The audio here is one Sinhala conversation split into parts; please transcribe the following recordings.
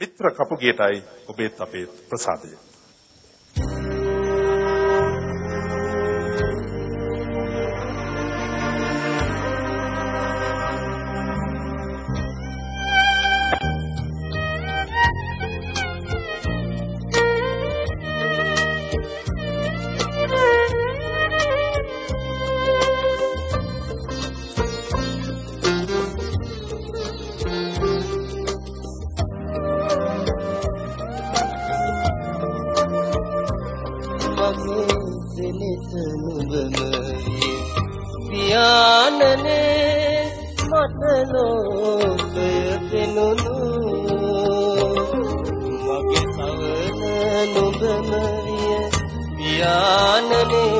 මිත්‍ර කපුගේටයි ඔබේත් අපේත් ප්‍රසාදය. මගේ සෙලෙස නුඹම පියාණනේ මට ලෝකය පෙනුණු මගේ සවන නුඹම විය පියාණනේ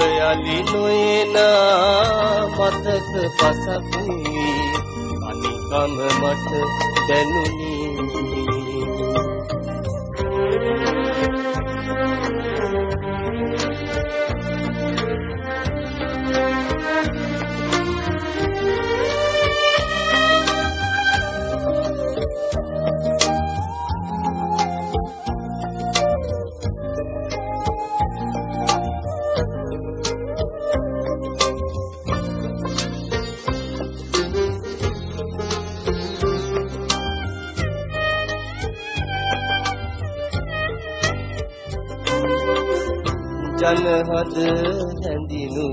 යලි නොයනා මතක පසකුයි අනිකම මට දැනුනි. ජනහද හැඳිනු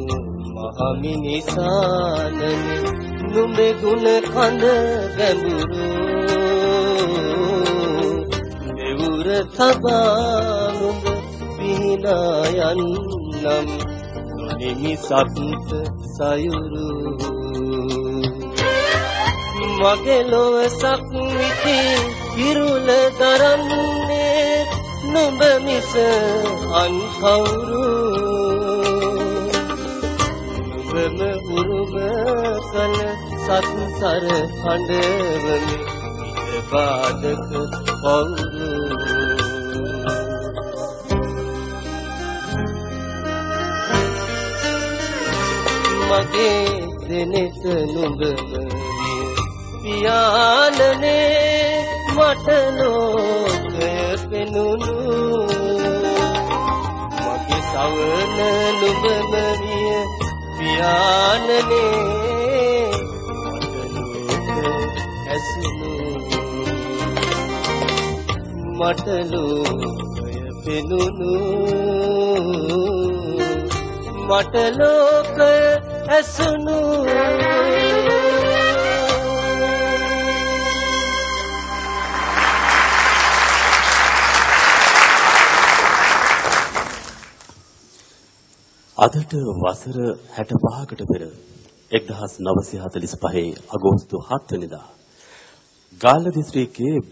මහමිනිසානනි නුඹේ ගුණ කඳ ගැඹුරු දෙවුර තබා නුඹ පිහිනා යන්නම් නොනිමි සත්ත සයුරු. මගේ ලොව සක්විති ඉරුල දරන්නේ නුඹ මිස අන් කවුරු නුඹම උරුම කල සත්සර හඬවමි. ඉත බාධක කවුරු මගේ දෙනෙත නුඹම පියාණනේ මට ලෝකය පෙනුණු මගේ සවන නුඹමරිය පියාණනේ. මට ලෝක ඇසුණු මට ලෝකය පෙනුණු මට ලෝකය ඇසුණු අදට වසර 65කට පෙර 1945 අගෝස්තු 7 වෙනිදා ගාල්ල දිස්ත්‍රික්කයේ